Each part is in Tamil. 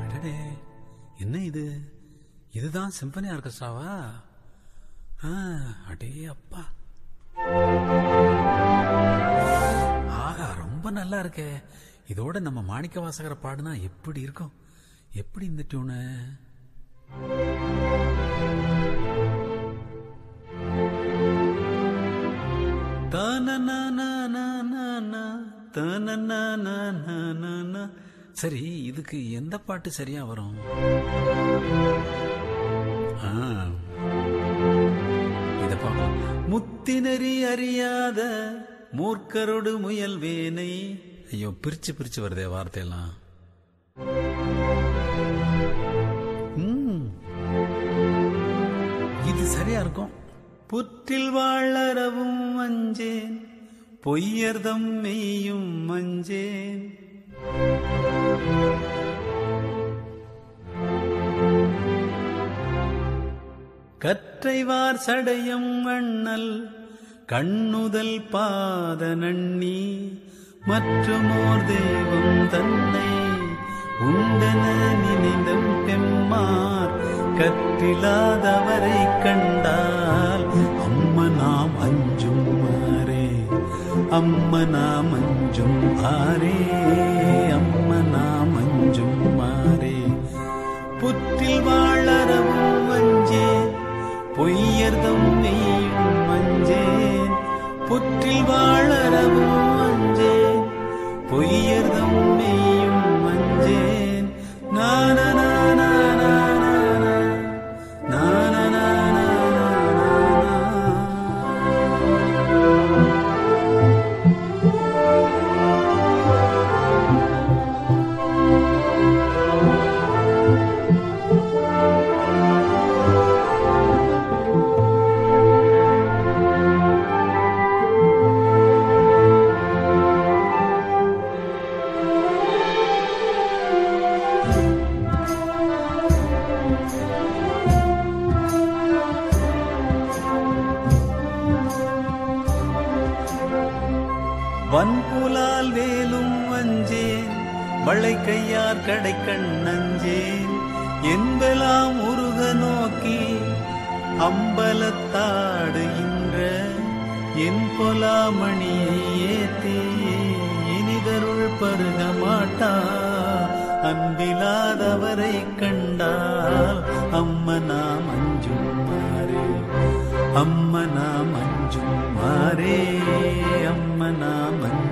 அடடே என்ன இது? இதுதான் சிம்பனி ஆர்கெஸ்ட்ராவா அடே நல்லா இருக்கே இதோட நம்ம மாணிக்க வாசகரை பாடுனா எப்படி இருக்கும்? எப்படி இந்த டியூனு சரி இதுக்கு எந்த பாட்டு சரியா வரும்? இத பார்க்கலாம் முத்தினரி அறியாத மூர்க்கரோடு முயல் வேனை. ஐயோ பிரிச்சு பிரிச்சு வருதே வார்த்தையெல்லாம். இது சரியா இருக்கும். புற்றில் வாழறவும் மஞ்சேன் பொய்யர்தம் மெய்யும் மஞ்சேன் கற்றைவார் சடையம் அண்ணல். கண்ணுதல் பாத நண்ணி மற்றுமோர் தெய்வம் தன்னை உண்டன நினைந்தம் பெம்மார் கற்றிலாதவரை கண்டால் அம்ம நாம் அஞ்சும் மாறே அம்மனாம் அஞ்சும் ஆரே அம்ம நாம் அஞ்சும் மாறே புற்றில் வாழறவும் பொய்யர்தம் மெய்யும் அஞ்சேன். புற்றில் வாழறவும் அஞ்சேன். பொய்யர்தம் மெய்யும் அஞ்சேன். நான நான கையார் கடை கண்ணஞ்சே என்பெல்லாம் உருக நோக்கி அம்பலத்தாடுகின்ற என் பொலாமணியை ஏத்தி இனிதருள் பருக மாட்டா அன்பிலாதவரை கண்டால் அம்மனா மஞ்சும் மாறே அம்மனா மஞ்சும் மாறே அம்மனா மஞ்சு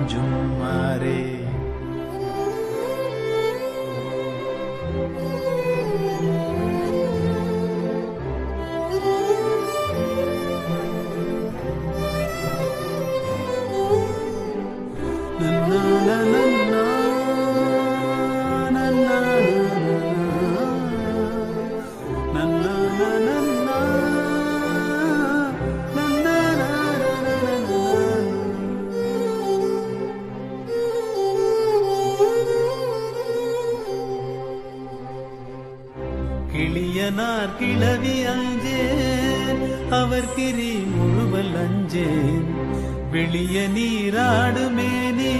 வெளிய நீராடு மேனே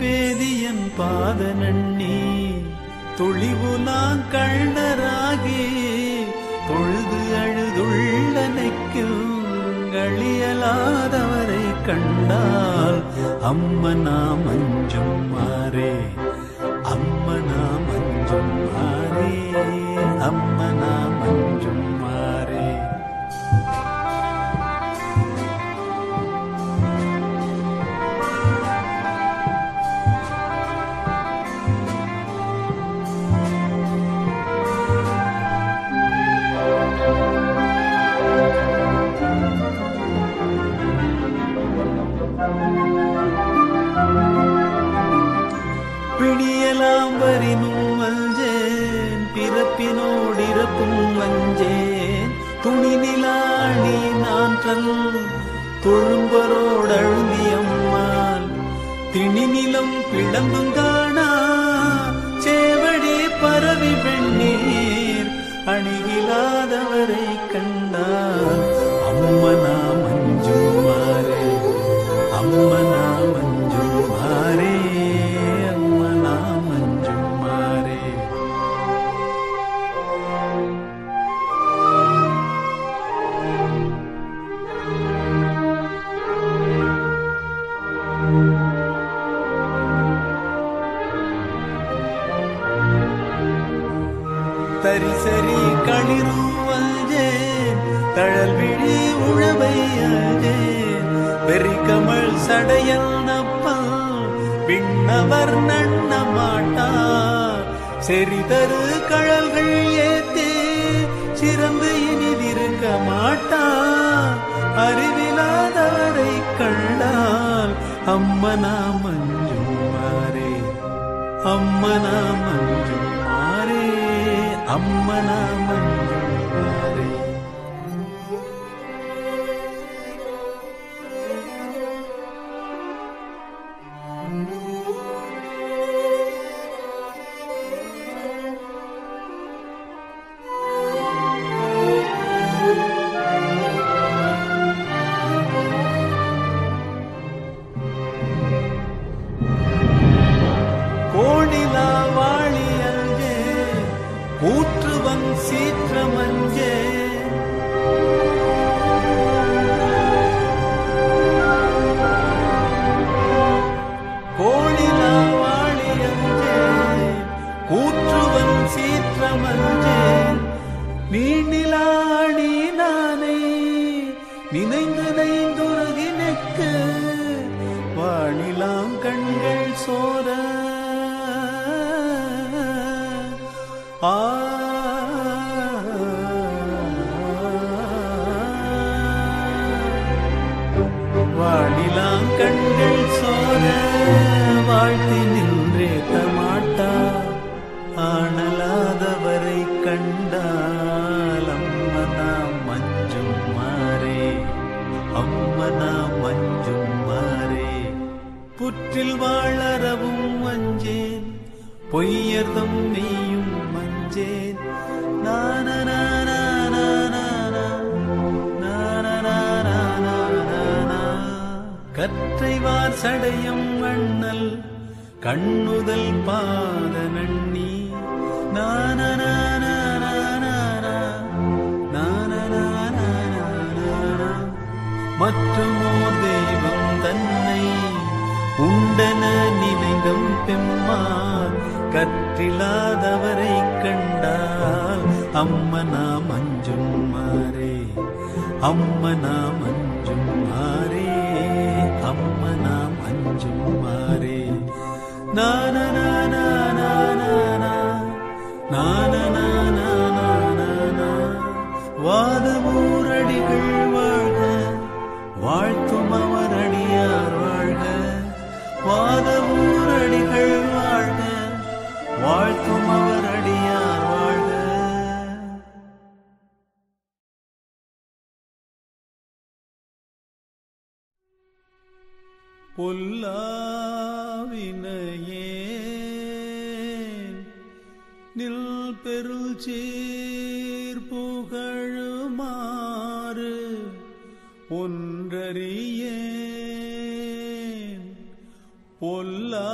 பேதியன் பாத நண்ணி துளிவுலாங் கண்ணராகி பொழுது அழுதுள்ளனைக்கும் களியலாதவரை கண்டால் அம்மனா மஞ்சும் மாறே. மனிதனில் இருக்க மாட்டான் அறிவில்லாதவரை கண்டால் அம்மனா மஞ்சும் மாறே. அம்மனா மஞ்சும் மாறே. அம்மனா மொத்தம் நீயும் மஞ்சேன் நான கற்றைவார் சடையம் வண்ணல் கண்ணுதல் பாத நண்ணி நான மற்றமோ தெய்வம் தன்னை உண்டன நினைந்தம் பெம்மான் கற்ற மாற்றில்லாதவரை கண்டால் அம்மனா மஞ்சும் மாறே அம்மனா மஞ்சும் மாறே அம்மனா மஞ்சும் மாறே. மாறு ஒன்றறியே பொல்லா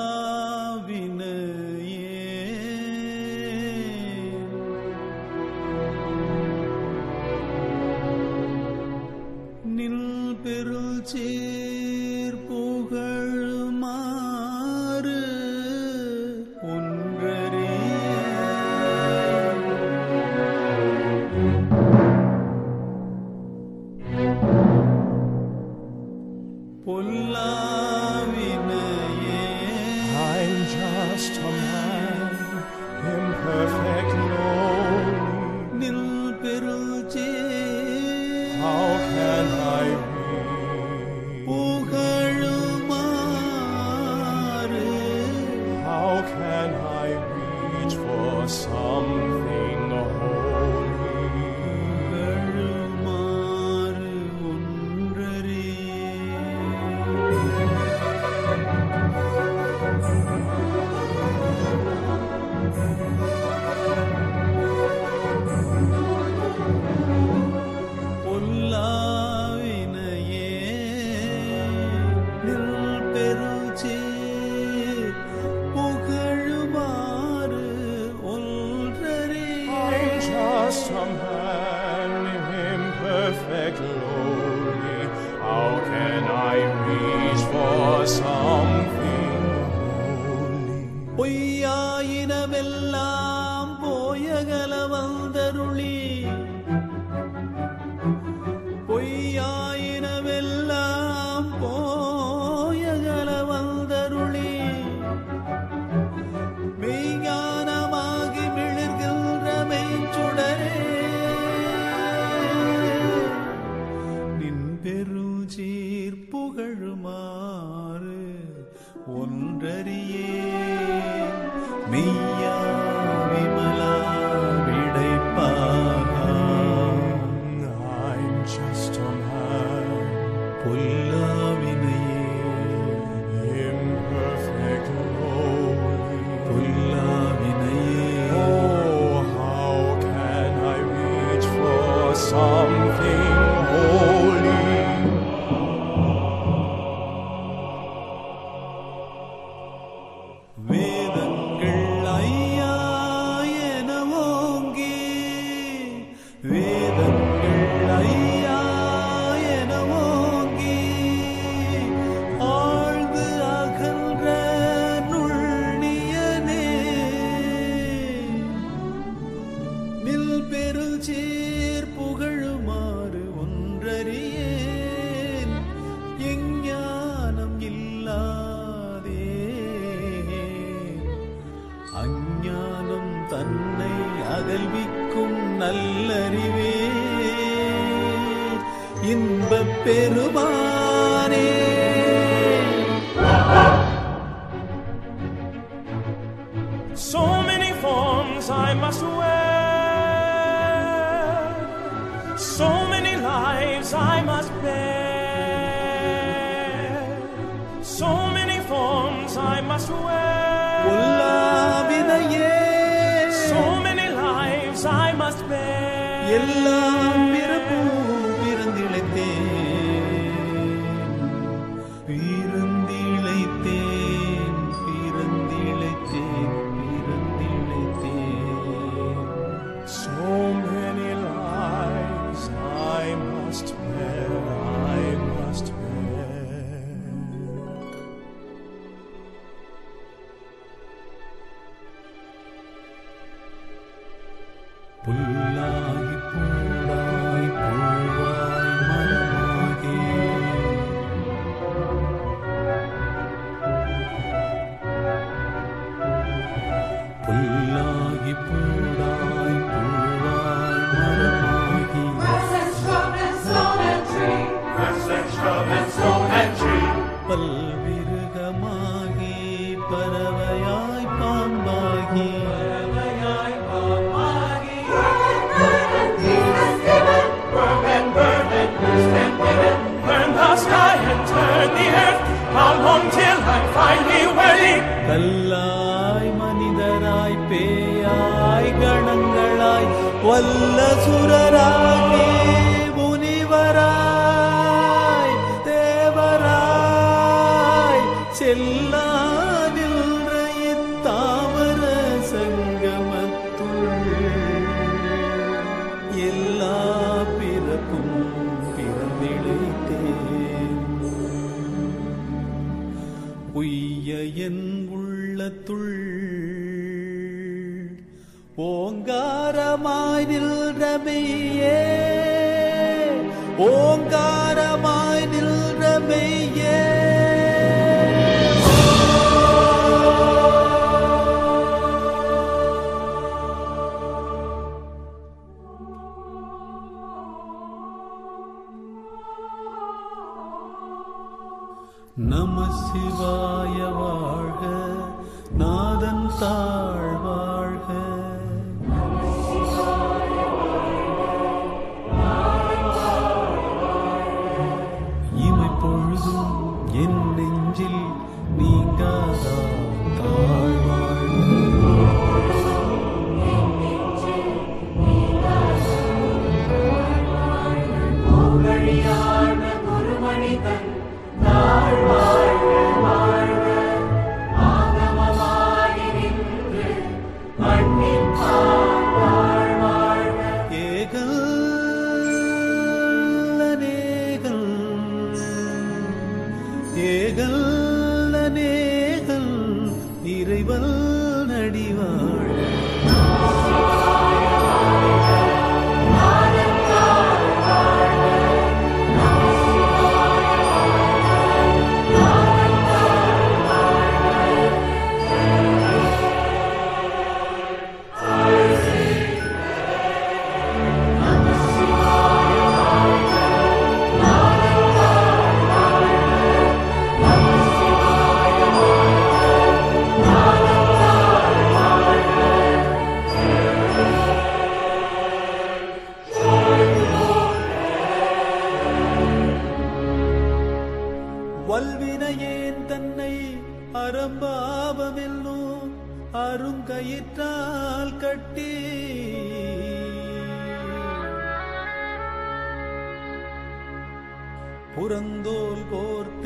புறந்தோல் போர்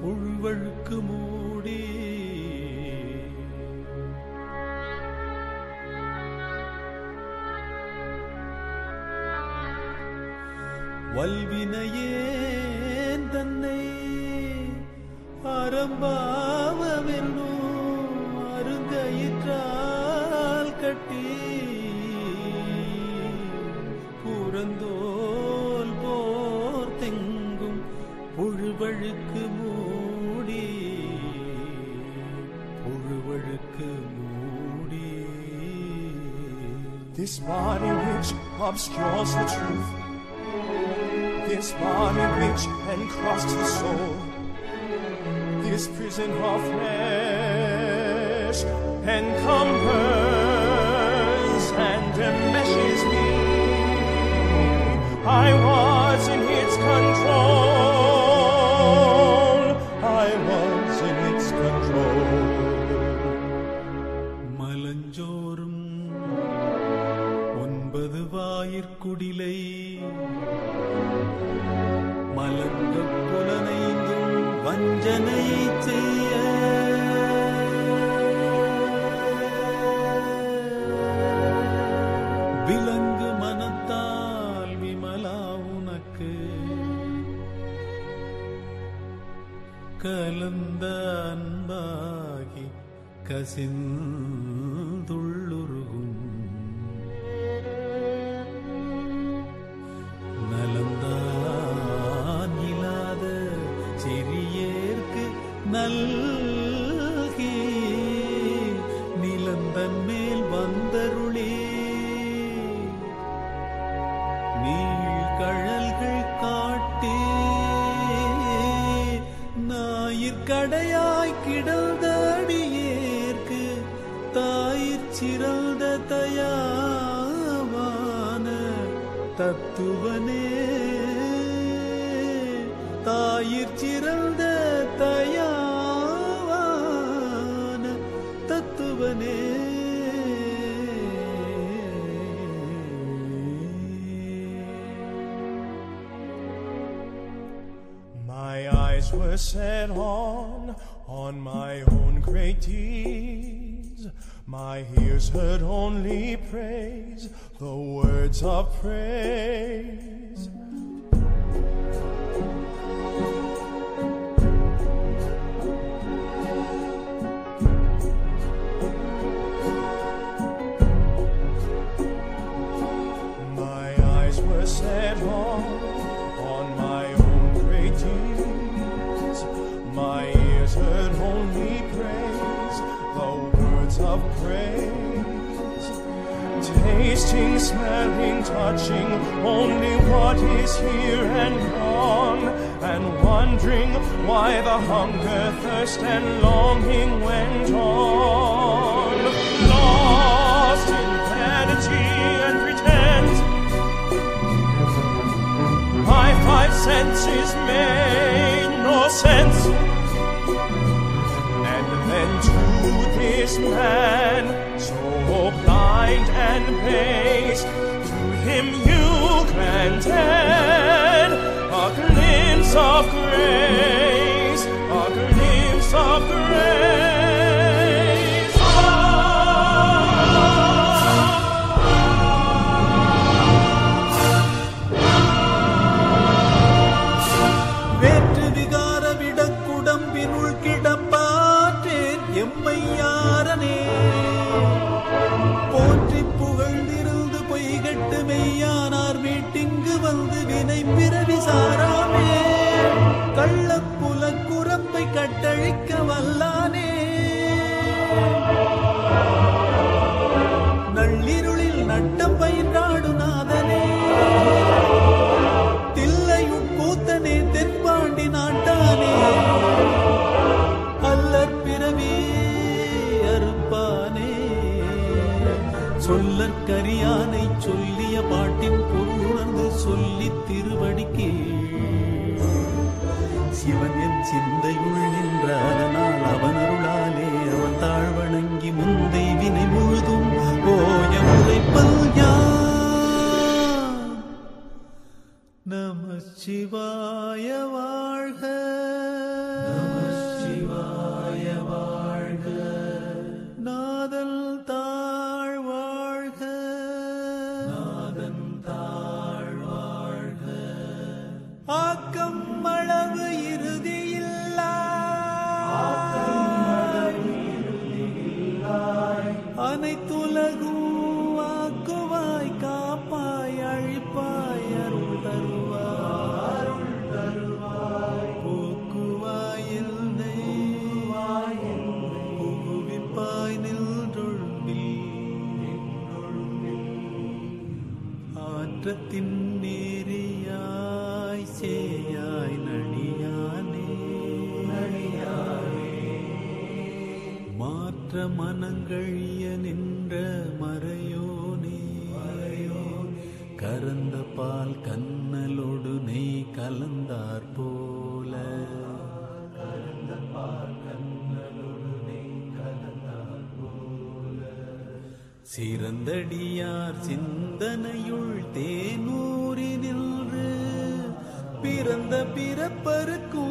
புழ்வழுக்கு மூடி. வல்வினையேன் தன்னை அறம்பாவமென்னும் அருங்கயிற்றால் கட்டி. புறந்தோல் This body which obscures the truth, this body which encrusts the soul, this prison of flesh encumbers and enmeshes me. I was in its control, விலங்கு மனத்தால் விமலா உனக்கு. கலந்த அன்பாகி கசிந்துள்ளுருகும் Tasting, smelling, touching, only what is here and gone, and wondering why the hunger, thirst, and longing went on. Senses made no sense. And then to this man, so blind and base, to him you granted a glimpse of grace, கருப்பால் கண்ணலோடு நெய் கலந்தார் போல. சிறந்தடியார் சிந்தனையுள் தேனூரி நின்று பிறந்த பிறப்பருக்கும்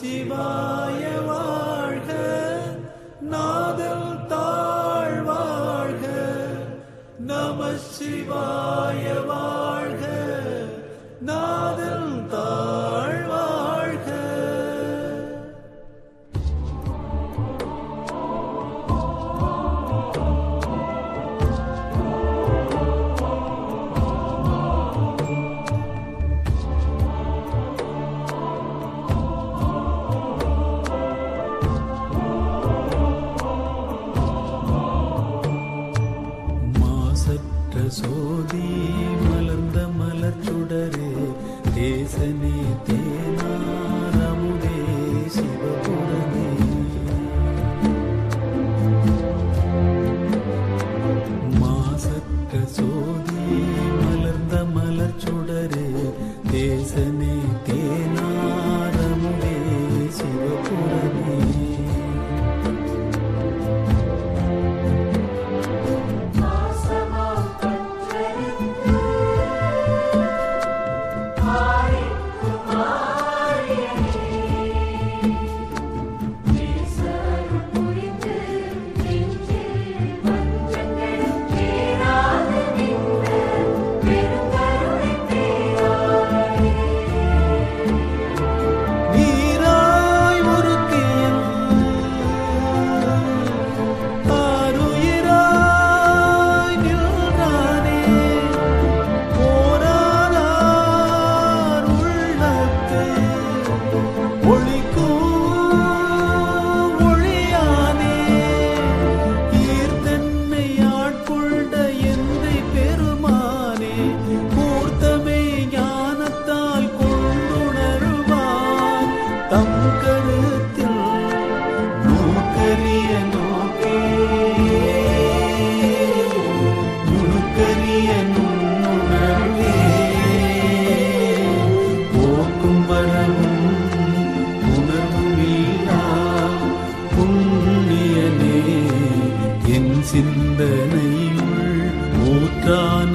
சிவாய வாழ்க நாதல் தாழ்வாழ்க. நம சிவாய சிந்தனையுள் மூற்றான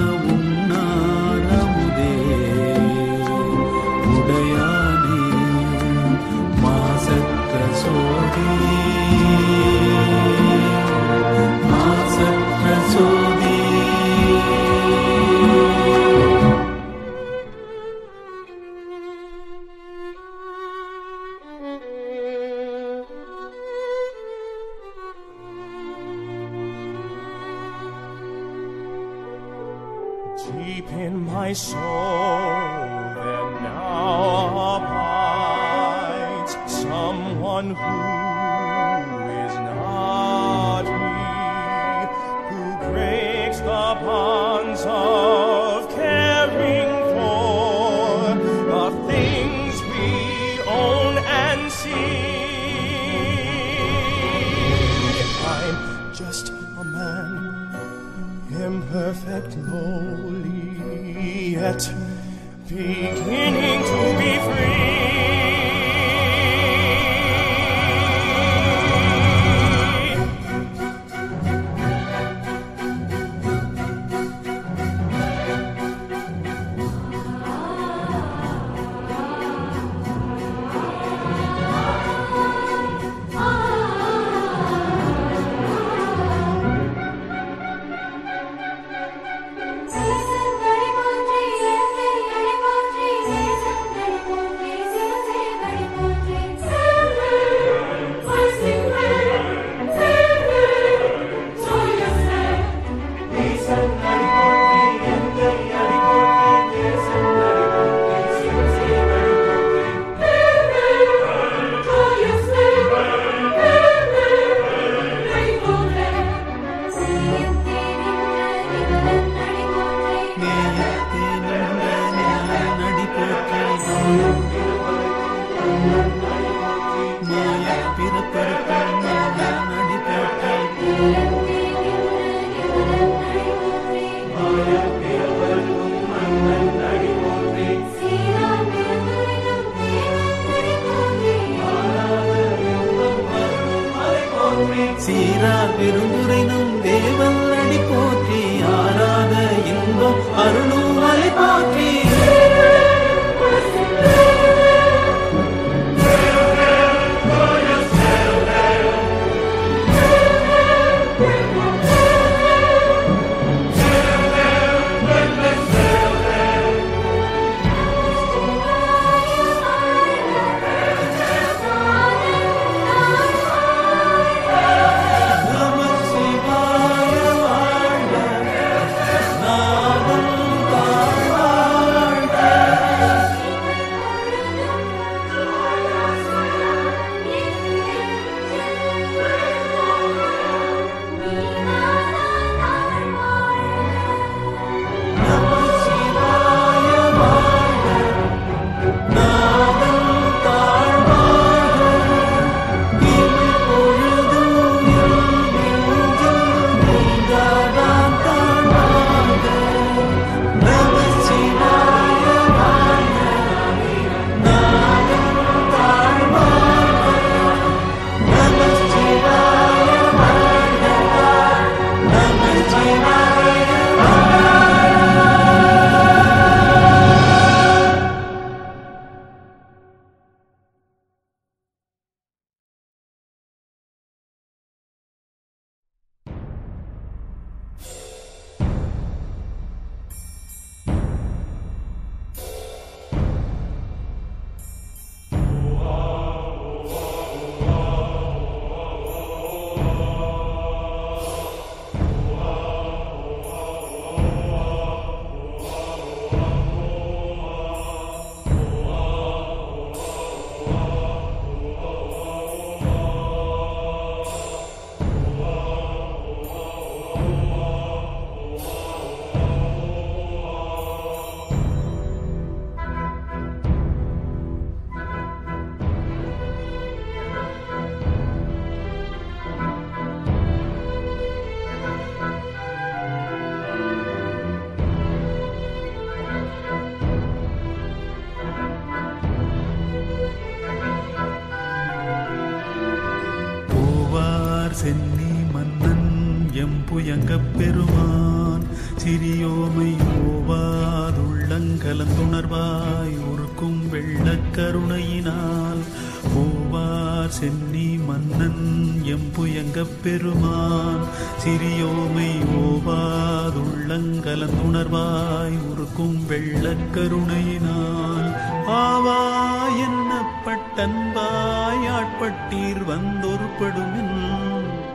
சிறியோமை ஓவாதுள்ளங்கலந்துணர்வாய் உருக்கும் வெள்ளக்கருணையினால். ஆவா என்னப்பட்டன்பாய் ஆட்பட்டீர் வந்தொருப்படுமின்.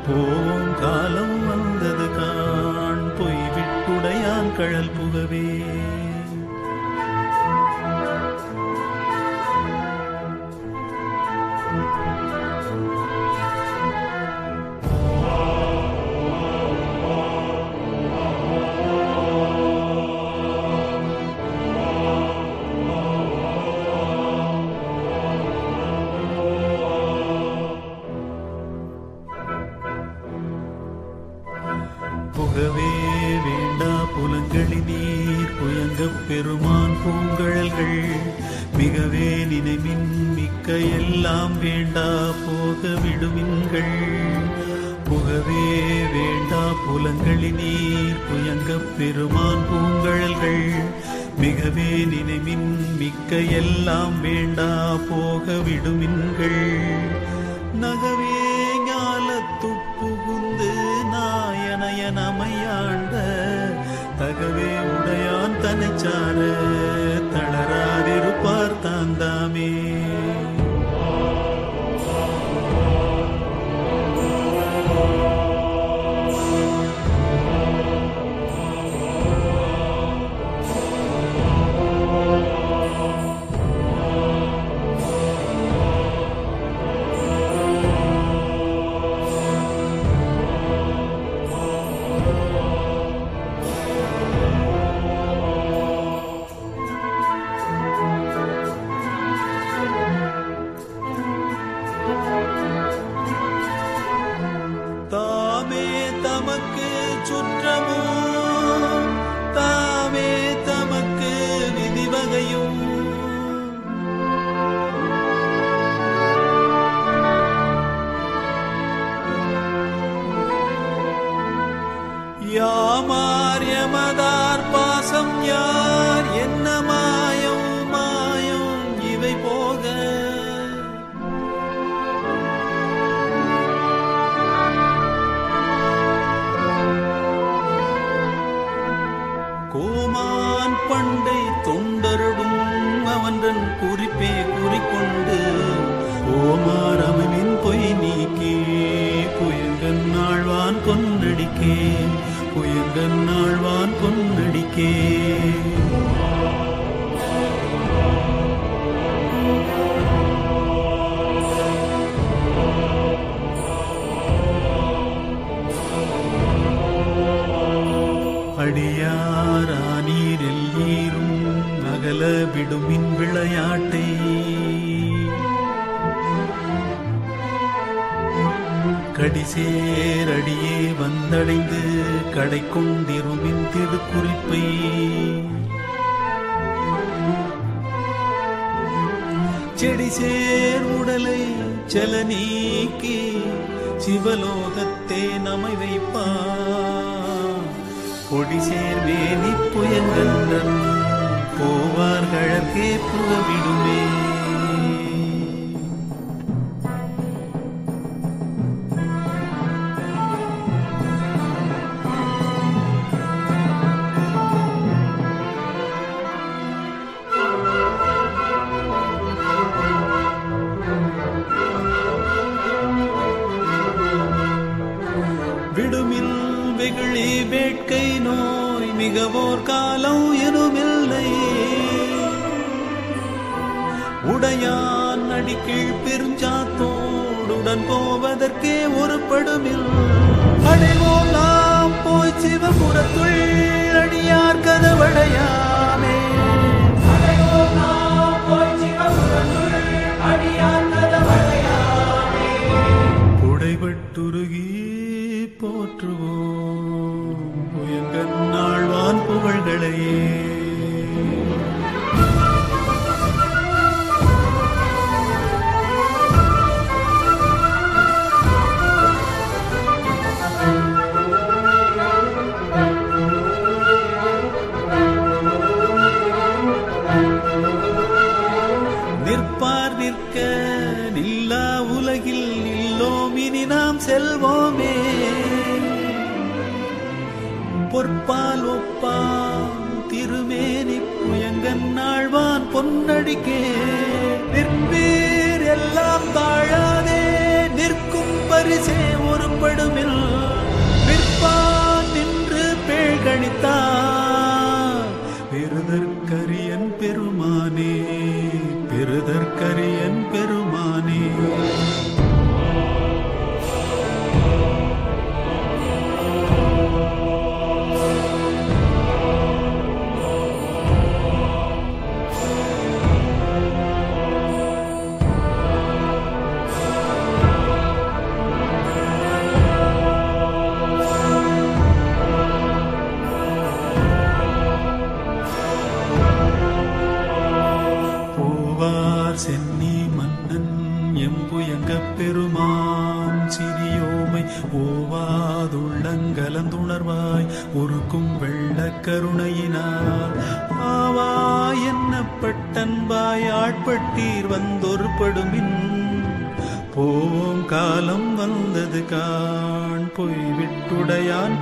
போம் காலம் வந்தது காண் பொய்விட்டுடையான் கழல் புகவே. புகவே வேண்டா புலங்களின் நீர் புயங்கப் பெருமான் பூங்கழல்கள். மிகவே நினைவின் மிக்க எல்லாம் வேண்டா போக விடுவின்கள் புகவே வேண்டா புலங்களின் நீர் புயங்கப் பெருமான் பூங்கழல்கள். மிகவே நினைவின் மிக்க எல்லாம் வேண்டா போக விடுமின்கள். நகவே Acharya. யாமார் யமதார் பாசம் யார்? என்ன மாயம்? மாயம் இவை போக. கோமான் பண்டை தொண்டருடும் அவன்றன் குறிப்பே குறிக்கொண்டு ஓமாரமனின் பொய் நீக்கி புயங்கன் ஆழ்வான் கொன்னடிக்கே புயங்கன் ஆழ்வான் கொன்னடிக்கே அடியாரானீரில் ஈரும் அகல விடுமின் விளையாட்டை. கடிசேரடியே வந்தடைந்து கடை கொண்டிருமின் திருக்குறிப்பை. செடிசேர் உடலை செல நீக்கி சிவலோகத்தே நமை வைப்பா கொடிசேர் வேலி புயங்கன்றன் போவார் கழற்கே புகவிடுமே.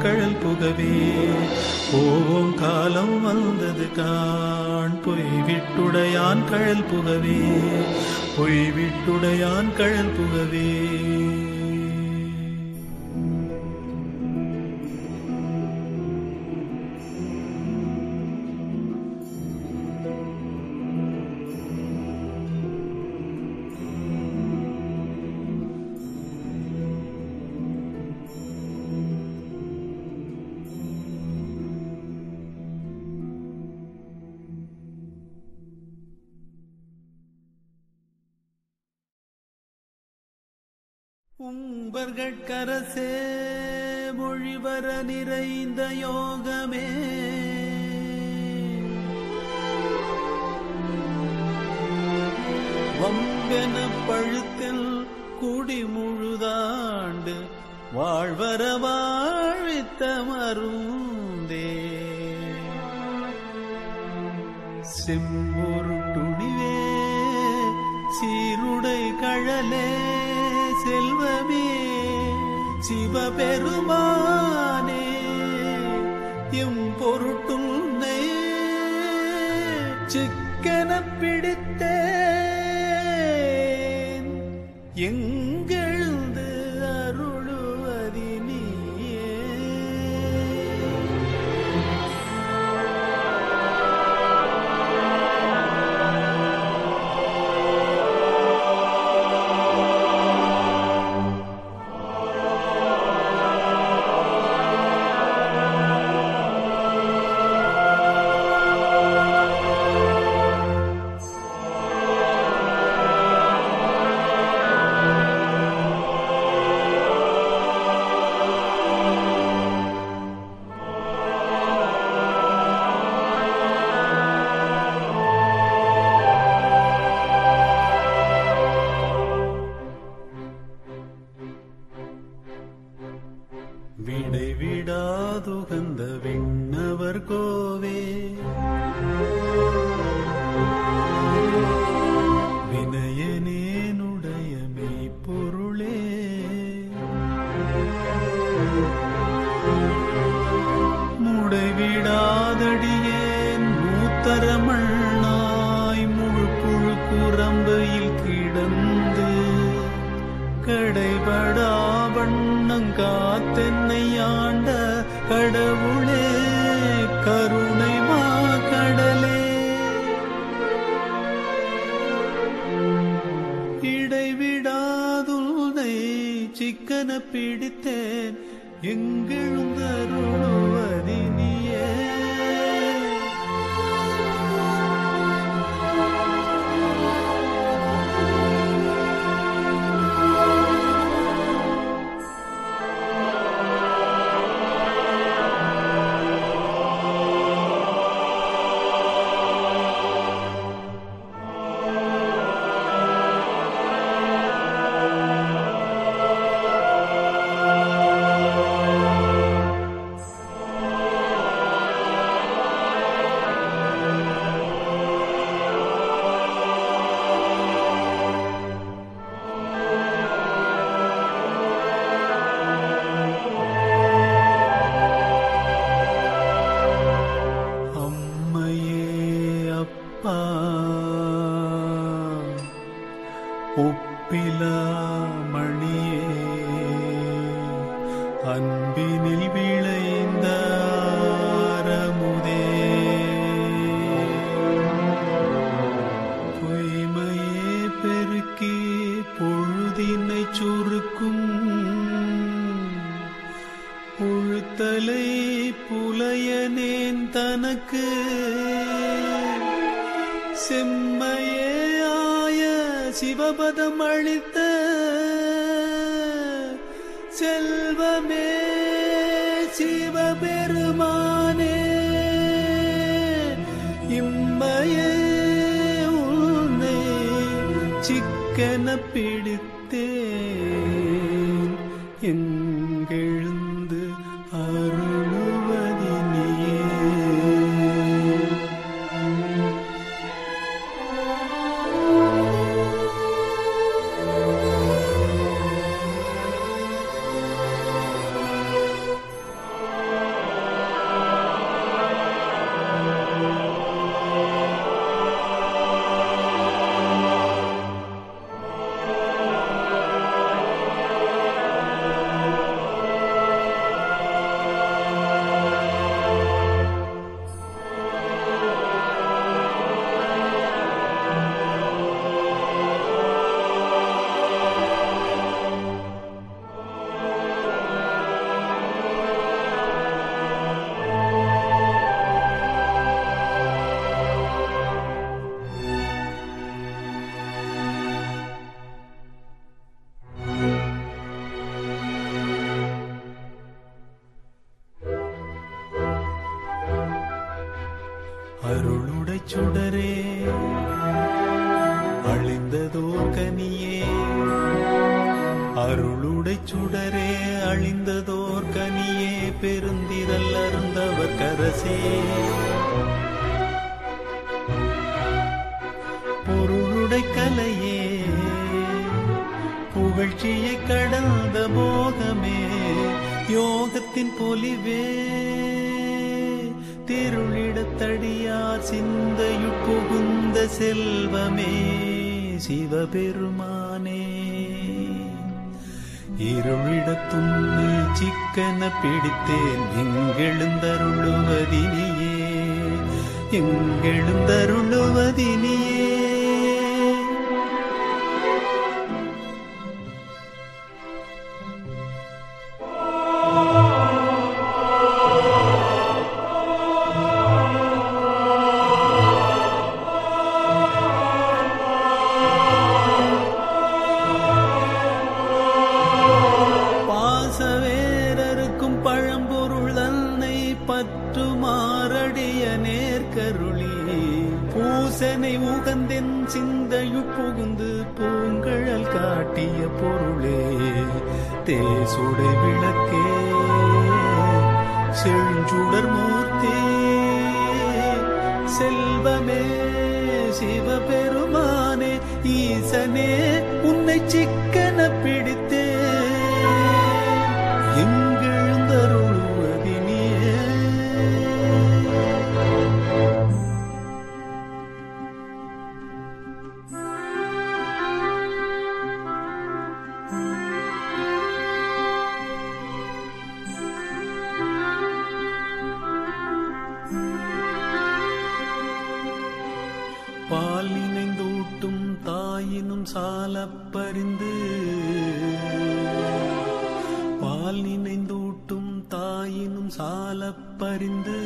கழல் புகவே. போவோம் காலம் வந்தது காண். பொய் விட்டுடையான் கழல் புகவே. பொய் விட்டுடையான் கழல் புகவே. உம்பர்கட்கரசே மொழிவர நிறைந்த யோகமே. வங்கன பழுத்தில் குடி முழுதாண்டு வாழ்வர வாழ்வித்த மருந்தே. செம்பொரு துணிவே சீருடை கழலே. சிவபெருமானே எம் பொருட்டுன்னை சிக்கன பிடித்த எங்கெழுந்தருளுவதினியே எங்கெழுந்தருளுவதினியே. தாயினும் சாலப் பரிந்து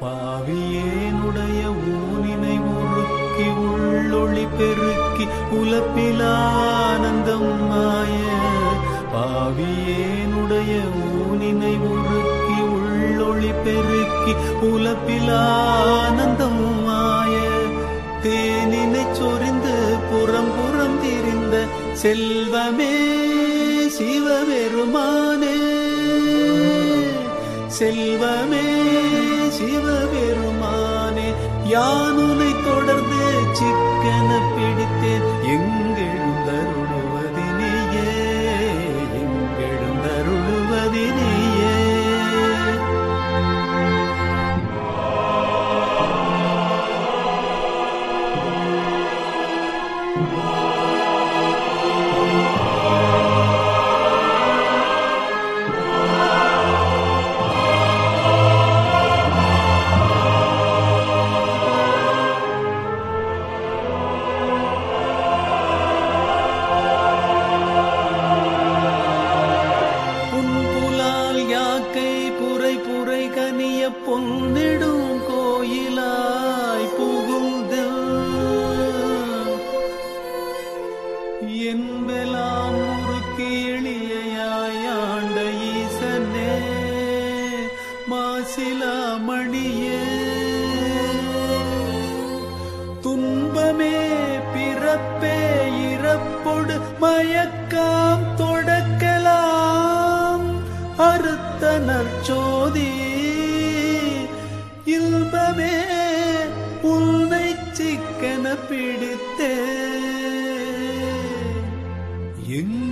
பாவியேனுடைய ஊனினை உருக்கி உள்ளொளி பெருக்கி உலப்பிலானந்தம் மாய பாவியேனுடைய ஊனினை உருக்கி உள்ளொளி பெருக்கி உலப்பிலானந்தம் மாய தேனினை சொரிந்து புறம் புறம் திரிந்த செல்வமே சிவபெருமானே செல்வமே சிவபெருமானே யானுனை தொடர்ந்து சிக்கன பிடித்தேன் எங்கெழுந்தருளுவதினியே எங்கெழுந்தருளுவதினே ஆண்ட ஈசனே மாசிலா துன்பமே பிறப்பே இறப்பொடு மயக்காம் தொடக்கலாம். அறுத்த நற்சோதி இல்பமே உன்னை சிக்கன பிடித்தே. எங்க